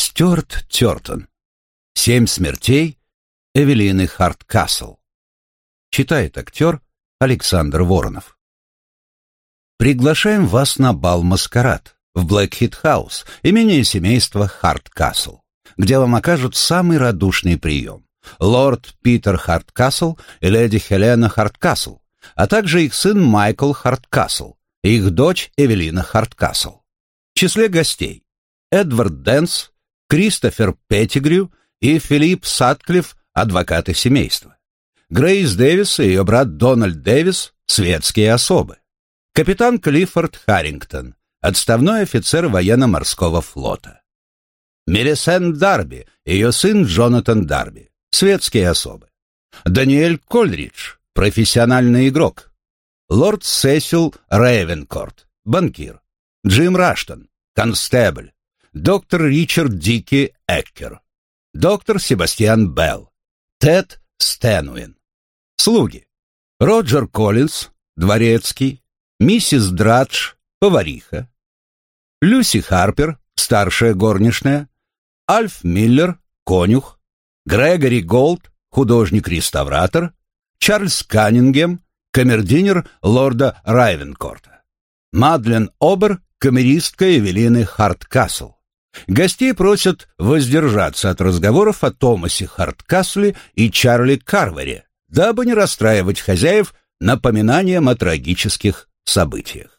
Стюарт Тёртон. «Семь смертей» Эвелины Хардкасл. Читает актер Александр Воронов. Приглашаем вас на бал-маскарад в Блэкхит-хаус, имение семейства Хардкасл, где вам окажут самый радушный прием. Лорд Питер Хардкасл и леди Хелена Хардкасл, а также их сын Майкл Хардкасл и их дочь Эвелина Хардкасл. В числе гостей Эдвард Дэнс, Кристофер Петтигрю и Филипп Сатклифф, адвокаты семейства. Грейс Дэвис и ее брат Дональд Дэвис – светские особы. Капитан Клиффорд Харрингтон, отставной офицер военно-морского флота. Миллисент Дарби и ее сын Джонатан Дарби, светские особы. Даниэль Кольридж, профессиональный игрок. Лорд Сесил Рейвенкорт, банкир. Джим Раштон, констебль. Доктор Ричард Дикки Эккер. Доктор Себастьян Белл. Тед Стэнуин. Слуги. Роджер Коллинз, дворецкий. Миссис Драдж, повариха. Люси Харпер, старшая горничная. Альф Миллер, конюх. Грегори Голд, художник-реставратор. Чарльз Каннингем, камердинер лорда Райвенкорта. Мадлен Обер, камеристка Эвелины Харткасл. Гостей просят воздержаться от разговоров о Томасе Харткасле и Чарли Карвере, дабы не расстраивать хозяев напоминанием о трагических событиях.